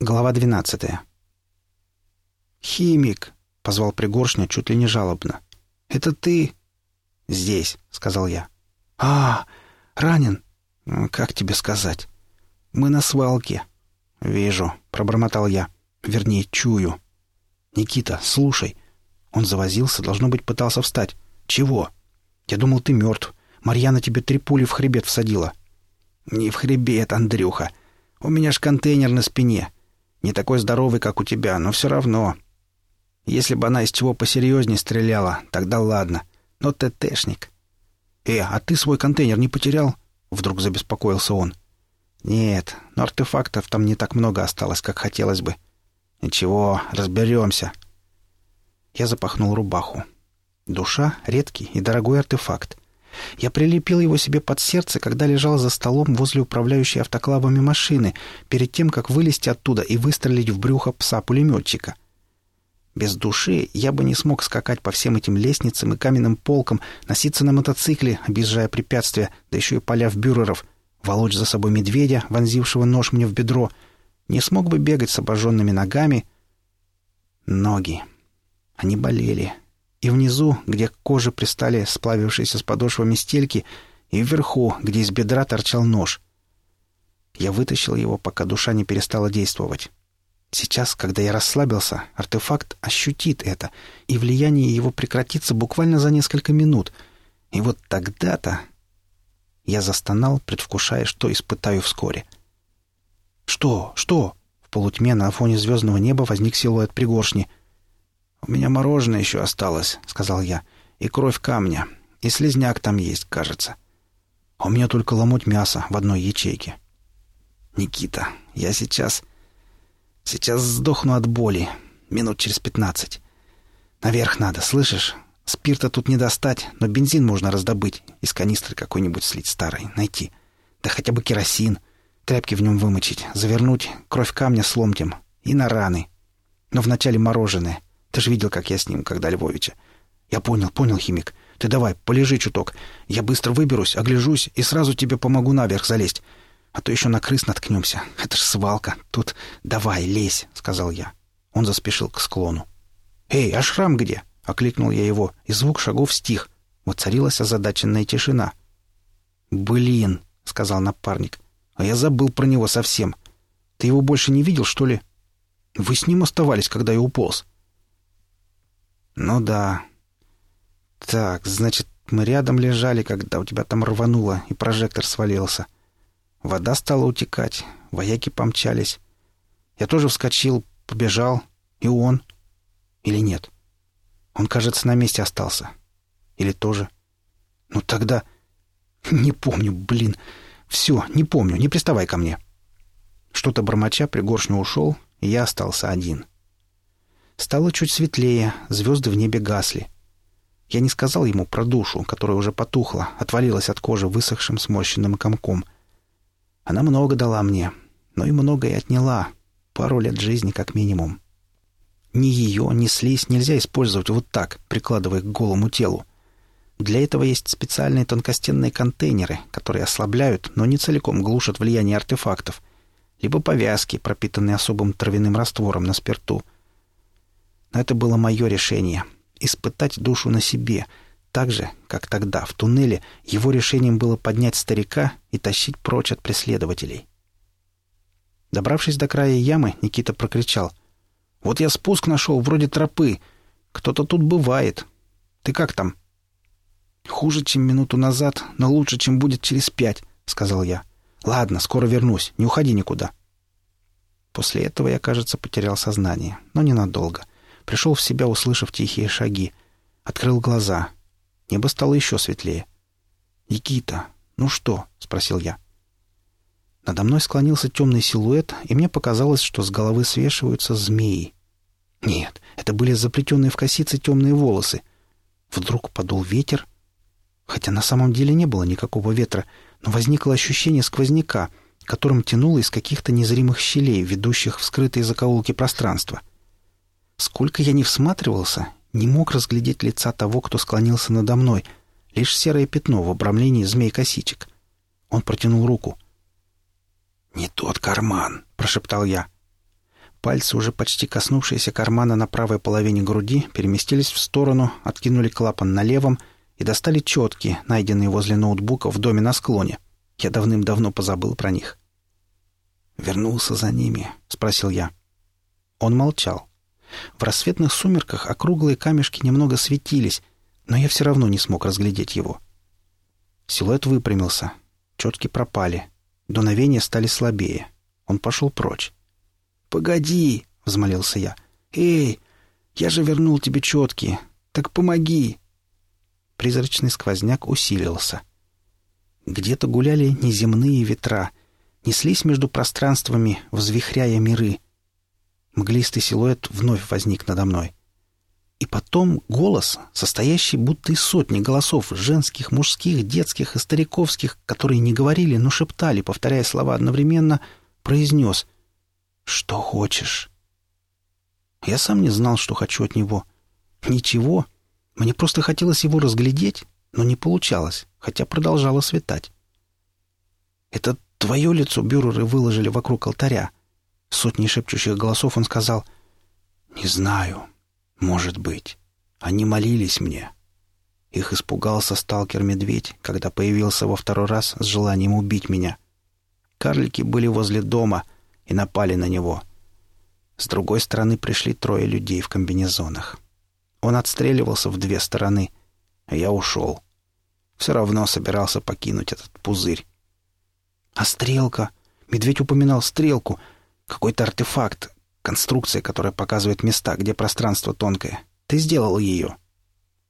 Глава двенадцатая. «Химик!» — позвал Пригоршня чуть ли не жалобно. «Это ты?» «Здесь», — сказал я. «А, ранен? Как тебе сказать? Мы на свалке». «Вижу», — пробормотал я. «Вернее, чую». «Никита, слушай». Он завозился, должно быть, пытался встать. «Чего?» «Я думал, ты мертв. Марьяна тебе три пули в хребет всадила». «Не в хребет, Андрюха. У меня ж контейнер на спине. Не такой здоровый, как у тебя, но все равно. Если бы она из чего посерьезнее стреляла, тогда ладно. Но ТТшник. «Э, а ты свой контейнер не потерял?» Вдруг забеспокоился он. «Нет, но артефактов там не так много осталось, как хотелось бы. Ничего, разберемся». Я запахнул рубаху. Душа — редкий и дорогой артефакт. Я прилепил его себе под сердце, когда лежал за столом возле управляющей автоклавами машины, перед тем, как вылезти оттуда и выстрелить в брюхо пса-пулеметчика. Без души я бы не смог скакать по всем этим лестницам и каменным полкам, носиться на мотоцикле, объезжая препятствия, да еще и поля в бюреров, волочь за собой медведя, вонзившего нож мне в бедро. Не смог бы бегать с обожженными ногами. Ноги. Они болели, и внизу, где к коже пристали сплавившиеся с подошвами стельки, и вверху, где из бедра торчал нож. Я вытащил его, пока душа не перестала действовать. Сейчас, когда я расслабился, артефакт ощутит это, и влияние его прекратится буквально за несколько минут. И вот тогда-то я застонал, предвкушая, что испытаю вскоре. «Что? Что?» В полутьме на фоне звездного неба возник силуэт пригоршни — «У меня мороженое еще осталось», — сказал я. «И кровь камня. И слезняк там есть, кажется. А у меня только ломоть мяса в одной ячейке». «Никита, я сейчас... Сейчас сдохну от боли. Минут через пятнадцать. Наверх надо, слышишь? Спирта тут не достать, но бензин можно раздобыть. Из канистры какой-нибудь слить старой. Найти. Да хотя бы керосин. Тряпки в нем вымочить. Завернуть. Кровь камня с. И на раны. Но вначале мороженое. Ты же видел, как я с ним, когда Львовича. Я понял, понял, химик. Ты давай, полежи чуток. Я быстро выберусь, огляжусь и сразу тебе помогу наверх залезть. А то еще на крыс наткнемся. Это ж свалка. Тут давай, лезь, — сказал я. Он заспешил к склону. «Эй, а шрам где?» — окликнул я его, и звук шагов стих. Воцарилась озадаченная тишина. «Блин», — сказал напарник, — «а я забыл про него совсем. Ты его больше не видел, что ли? Вы с ним оставались, когда я уполз?» «Ну да. Так, значит, мы рядом лежали, когда у тебя там рвануло, и прожектор свалился. Вода стала утекать, вояки помчались. Я тоже вскочил, побежал. И он. Или нет? Он, кажется, на месте остался. Или тоже? Ну тогда... Не помню, блин. Все, не помню, не приставай ко мне. Что-то бормоча пригоршню ушел, и я остался один. — Стало чуть светлее, звезды в небе гасли. Я не сказал ему про душу, которая уже потухла, отвалилась от кожи высохшим сморщенным комком. Она много дала мне, но и много и отняла. Пару лет жизни как минимум. Ни ее, ни слизь нельзя использовать вот так, прикладывая к голому телу. Для этого есть специальные тонкостенные контейнеры, которые ослабляют, но не целиком глушат влияние артефактов, либо повязки, пропитанные особым травяным раствором на спирту — но это было мое решение — испытать душу на себе, так же, как тогда, в туннеле, его решением было поднять старика и тащить прочь от преследователей. Добравшись до края ямы, Никита прокричал. «Вот я спуск нашел, вроде тропы. Кто-то тут бывает. Ты как там?» «Хуже, чем минуту назад, но лучше, чем будет через пять», — сказал я. «Ладно, скоро вернусь. Не уходи никуда». После этого я, кажется, потерял сознание, но ненадолго — Пришел в себя, услышав тихие шаги. Открыл глаза. Небо стало еще светлее. «Никита, ну что?» — спросил я. Надо мной склонился темный силуэт, и мне показалось, что с головы свешиваются змеи. Нет, это были заплетенные в косицы темные волосы. Вдруг подул ветер, хотя на самом деле не было никакого ветра, но возникло ощущение сквозняка, которым тянуло из каких-то незримых щелей, ведущих в скрытые закоулки пространства. Сколько я не всматривался, не мог разглядеть лица того, кто склонился надо мной, лишь серое пятно в обрамлении змей-косичек. Он протянул руку. «Не тот карман», — прошептал я. Пальцы, уже почти коснувшиеся кармана на правой половине груди, переместились в сторону, откинули клапан на левом и достали четки, найденные возле ноутбука в доме на склоне. Я давным-давно позабыл про них. «Вернулся за ними?» — спросил я. Он молчал. В рассветных сумерках округлые камешки немного светились, но я все равно не смог разглядеть его. Силуэт выпрямился. Четки пропали. Дуновения стали слабее. Он пошел прочь. «Погоди!» — взмолился я. «Эй, я же вернул тебе четкие. Так помоги!» Призрачный сквозняк усилился. Где-то гуляли неземные ветра, неслись между пространствами, взвихряя миры. Мглистый силуэт вновь возник надо мной. И потом голос, состоящий будто из сотни голосов, женских, мужских, детских и стариковских, которые не говорили, но шептали, повторяя слова одновременно, произнес — «Что хочешь?» Я сам не знал, что хочу от него. Ничего. Мне просто хотелось его разглядеть, но не получалось, хотя продолжало светать. «Это твое лицо бюреры выложили вокруг алтаря?» Сотни шепчущих голосов он сказал. «Не знаю. Может быть. Они молились мне». Их испугался сталкер-медведь, когда появился во второй раз с желанием убить меня. Карлики были возле дома — и напали на него. С другой стороны пришли трое людей в комбинезонах. Он отстреливался в две стороны, а я ушел. Все равно собирался покинуть этот пузырь. А стрелка? Медведь упоминал стрелку. Какой-то артефакт, конструкция, которая показывает места, где пространство тонкое. Ты сделал ее?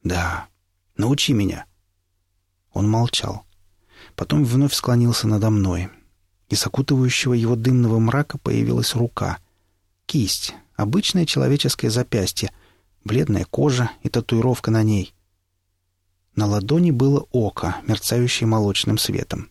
Да. Научи меня. Он молчал. Потом вновь склонился надо мной. Из окутывающего его дымного мрака появилась рука. Кисть, обычное человеческое запястье, бледная кожа и татуировка на ней. На ладони было око, мерцающее молочным светом.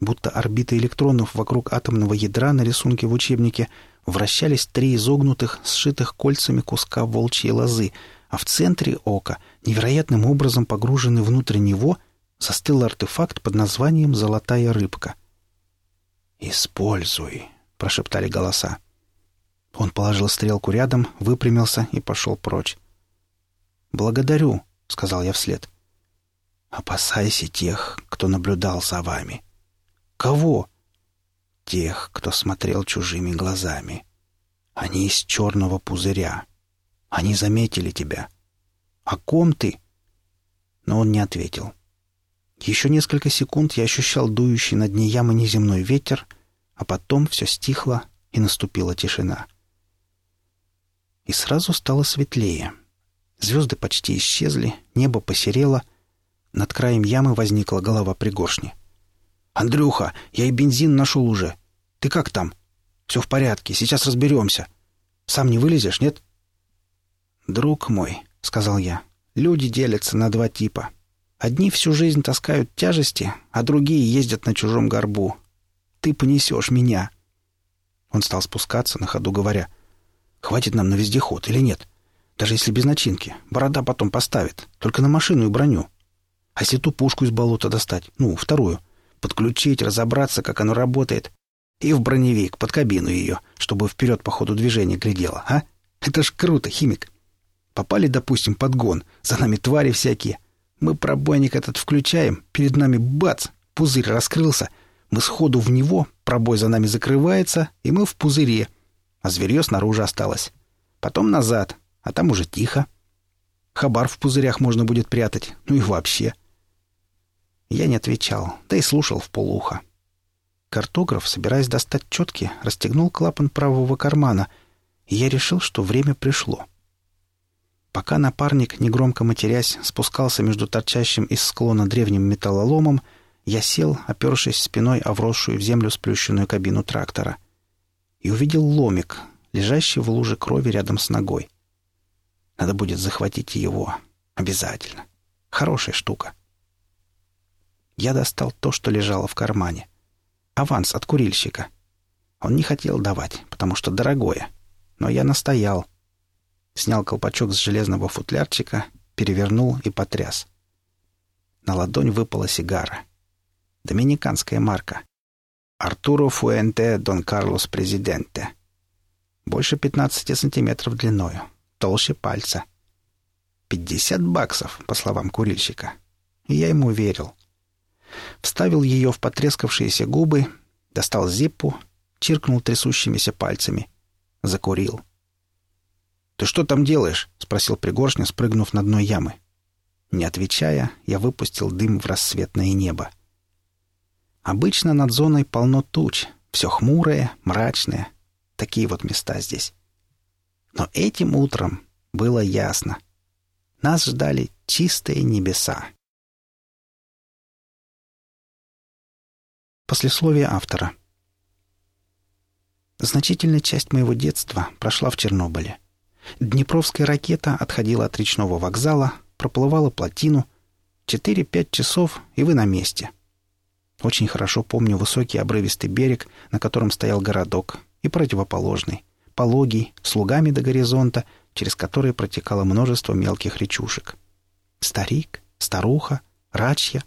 Будто орбиты электронов вокруг атомного ядра на рисунке в учебнике вращались три изогнутых, сшитых кольцами куска волчьей лозы, а в центре ока, невероятным образом погруженный внутрь него, застыл артефакт под названием «Золотая рыбка». «Используй», — прошептали голоса. Он положил стрелку рядом, выпрямился и пошел прочь. «Благодарю», — сказал я вслед. «Опасайся тех, кто наблюдал за вами». «Кого?» «Тех, кто смотрел чужими глазами. Они из черного пузыря. Они заметили тебя». «О ком ты?» Но он не ответил. Еще несколько секунд я ощущал дующий над ней ямы неземной ветер, а потом все стихло, и наступила тишина. И сразу стало светлее. Звезды почти исчезли, небо посерело. Над краем ямы возникла голова пригоршни. «Андрюха, я и бензин нашел уже. Ты как там?» «Все в порядке, сейчас разберемся. Сам не вылезешь, нет?» «Друг мой», — сказал я, — «люди делятся на два типа. Одни всю жизнь таскают тяжести, а другие ездят на чужом горбу. Ты понесешь меня». Он стал спускаться, на ходу говоря, «Хватит нам на вездеход или нет? Даже если без начинки. Борода потом поставит. Только на машину и броню. А если ту пушку из болота достать? Ну, вторую. Подключить, разобраться, как оно работает. И в броневик, под кабину ее, чтобы вперед по ходу движения глядела, а? Это ж круто, химик. Попали, допустим, под гон. За нами твари всякие. Мы пробойник этот включаем, перед нами бац, пузырь раскрылся. Мы сходу в него, пробой за нами закрывается, и мы в пузыре. А зверье снаружи осталось. Потом назад, а там уже тихо. Хабар в пузырях можно будет прятать, ну и вообще. Я не отвечал, да и слушал в полуха. Картограф, собираясь достать четки, расстегнул клапан правого кармана, и я решил, что время пришло. — Пока напарник, негромко матерясь, спускался между торчащим из склона древним металлоломом, я сел, опершись спиной о вросшую в землю сплющенную кабину трактора, и увидел ломик, лежащий в луже крови рядом с ногой. Надо будет захватить его. Обязательно. Хорошая штука. Я достал то, что лежало в кармане. Аванс от курильщика. Он не хотел давать, потому что дорогое. Но я настоял — снял колпачок с железного футлярчика, перевернул и потряс. На ладонь выпала сигара. Доминиканская марка. «Артуро Фуэнте Дон Карлос Президенте». больше 15 сантиметров длиною, толще пальца. Пятьдесят баксов, по словам курильщика. И я ему верил. Вставил ее в потрескавшиеся губы, достал зиппу, чиркнул трясущимися пальцами. Закурил. «Ты что там делаешь?» — спросил Пригоршня, спрыгнув на дно ямы. Не отвечая, я выпустил дым в рассветное небо. Обычно над зоной полно туч, все хмурое, мрачное. Такие вот места здесь. Но этим утром было ясно. Нас ждали чистые небеса. Послесловие автора. Значительная часть моего детства прошла в Чернобыле. Днепровская ракета отходила от речного вокзала, проплывала плотину. Четыре-пять часов, и вы на месте. Очень хорошо помню высокий обрывистый берег, на котором стоял городок, и противоположный, пологий, слугами до горизонта, через который протекало множество мелких речушек. Старик, старуха, рачья.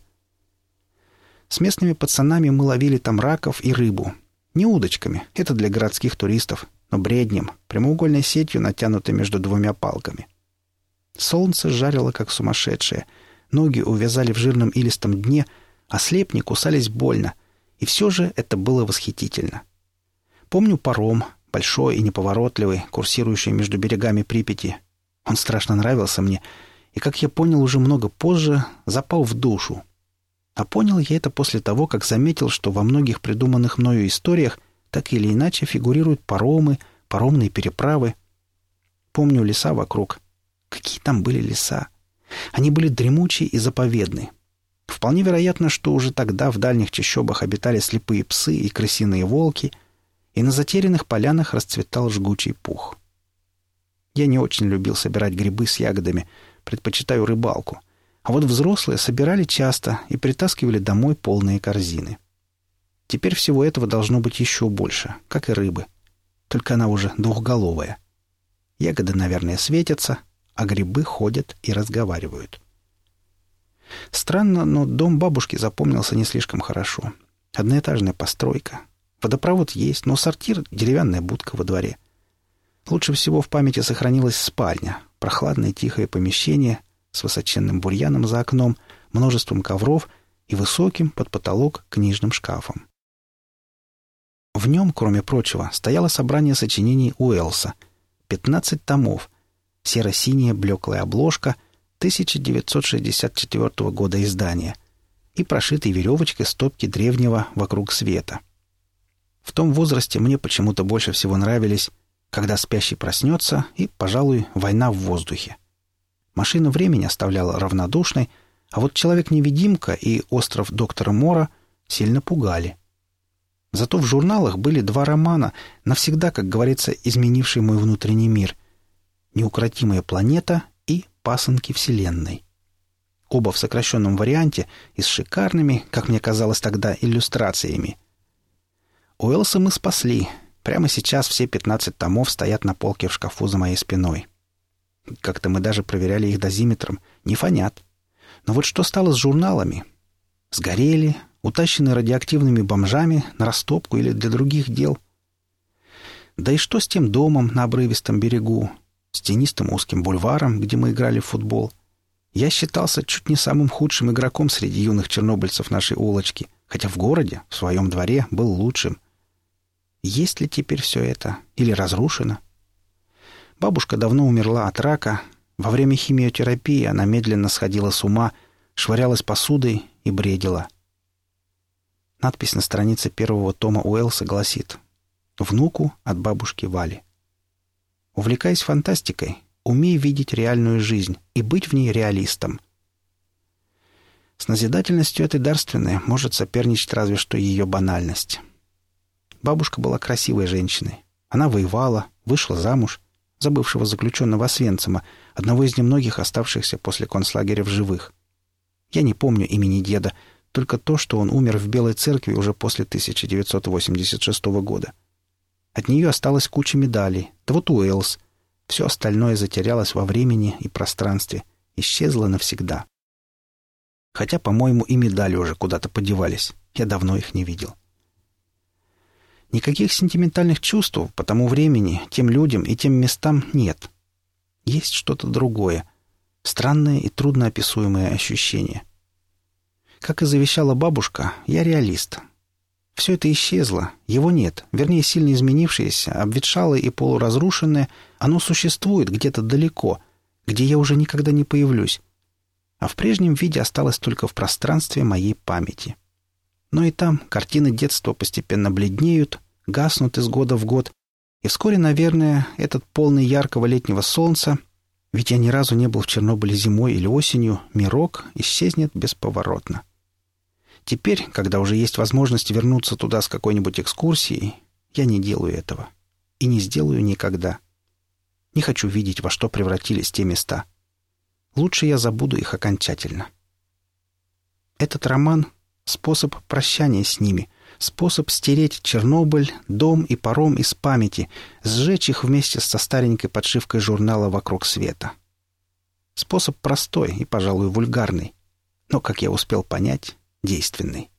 С местными пацанами мы ловили там раков и рыбу, не удочками, это для городских туристов, но бреднем, прямоугольной сетью, натянутой между двумя палками. Солнце жарило, как сумасшедшее. Ноги увязали в жирном илистом дне, а слепни кусались больно. И все же это было восхитительно. Помню паром, большой и неповоротливый, курсирующий между берегами Припяти. Он страшно нравился мне, и, как я понял уже много позже, запал в душу, а понял я это после того, как заметил, что во многих придуманных мною историях так или иначе фигурируют паромы, паромные переправы. Помню леса вокруг. Какие там были леса? Они были дремучие и заповедные. Вполне вероятно, что уже тогда в дальних чащобах обитали слепые псы и крысиные волки, и на затерянных полянах расцветал жгучий пух. Я не очень любил собирать грибы с ягодами, предпочитаю рыбалку — а вот взрослые собирали часто и притаскивали домой полные корзины. Теперь всего этого должно быть еще больше, как и рыбы. Только она уже двухголовая. Ягоды, наверное, светятся, а грибы ходят и разговаривают. Странно, но дом бабушки запомнился не слишком хорошо. Одноэтажная постройка. Водопровод есть, но сортир — деревянная будка во дворе. Лучше всего в памяти сохранилась спальня, прохладное тихое помещение — с высоченным бурьяном за окном, множеством ковров и высоким под потолок книжным шкафом. В нем, кроме прочего, стояло собрание сочинений Уэллса, 15 томов, серо-синяя блеклая обложка 1964 года издания и прошитый веревочкой стопки древнего «Вокруг света». В том возрасте мне почему-то больше всего нравились «Когда спящий проснется» и, пожалуй, «Война в воздухе». Машина времени оставляла равнодушной, а вот «Человек-невидимка» и «Остров доктора Мора» сильно пугали. Зато в журналах были два романа, навсегда, как говорится, изменивший мой внутренний мир. «Неукротимая планета» и «Пасынки Вселенной». Оба в сокращенном варианте и с шикарными, как мне казалось тогда, иллюстрациями. Уэлса мы спасли. Прямо сейчас все пятнадцать томов стоят на полке в шкафу за моей спиной. Как-то мы даже проверяли их дозиметром. Не фонят. Но вот что стало с журналами? Сгорели, утащены радиоактивными бомжами на растопку или для других дел. Да и что с тем домом на обрывистом берегу, с тенистым узким бульваром, где мы играли в футбол? Я считался чуть не самым худшим игроком среди юных чернобыльцев нашей улочки, хотя в городе, в своем дворе, был лучшим. Есть ли теперь все это? Или разрушено? — Бабушка давно умерла от рака. Во время химиотерапии она медленно сходила с ума, швырялась посудой и бредила. Надпись на странице первого тома Уэллса гласит «Внуку от бабушки Вали». Увлекаясь фантастикой, умей видеть реальную жизнь и быть в ней реалистом. С назидательностью этой дарственной может соперничать разве что ее банальность. Бабушка была красивой женщиной. Она воевала, вышла замуж — забывшего заключенного Освенцима, одного из немногих оставшихся после концлагеря в живых. Я не помню имени деда, только то, что он умер в Белой церкви уже после 1986 года. От нее осталась куча медалей, да вот Уэллс. Все остальное затерялось во времени и пространстве, исчезло навсегда. Хотя, по-моему, и медали уже куда-то подевались. Я давно их не видел. Никаких сентиментальных чувств по тому времени, тем людям и тем местам нет. Есть что-то другое. Странное и трудноописуемое ощущение. Как и завещала бабушка, я реалист. Все это исчезло, его нет, вернее, сильно изменившееся, обветшалое и полуразрушенное, оно существует где-то далеко, где я уже никогда не появлюсь. А в прежнем виде осталось только в пространстве моей памяти. Но и там картины детства постепенно бледнеют, гаснут из года в год, и вскоре, наверное, этот полный яркого летнего солнца, ведь я ни разу не был в Чернобыле зимой или осенью, мирок исчезнет бесповоротно. Теперь, когда уже есть возможность вернуться туда с какой-нибудь экскурсией, я не делаю этого. И не сделаю никогда. Не хочу видеть, во что превратились те места. Лучше я забуду их окончательно. Этот роман — способ прощания с ними, способ стереть Чернобыль, дом и паром из памяти, сжечь их вместе со старенькой подшивкой журнала «Вокруг света». Способ простой и, пожалуй, вульгарный, но, как я успел понять, действенный.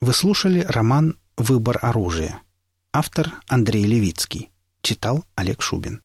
Вы слушали роман «Выбор оружия». Автор Андрей Левицкий. Читал Олег Шубин.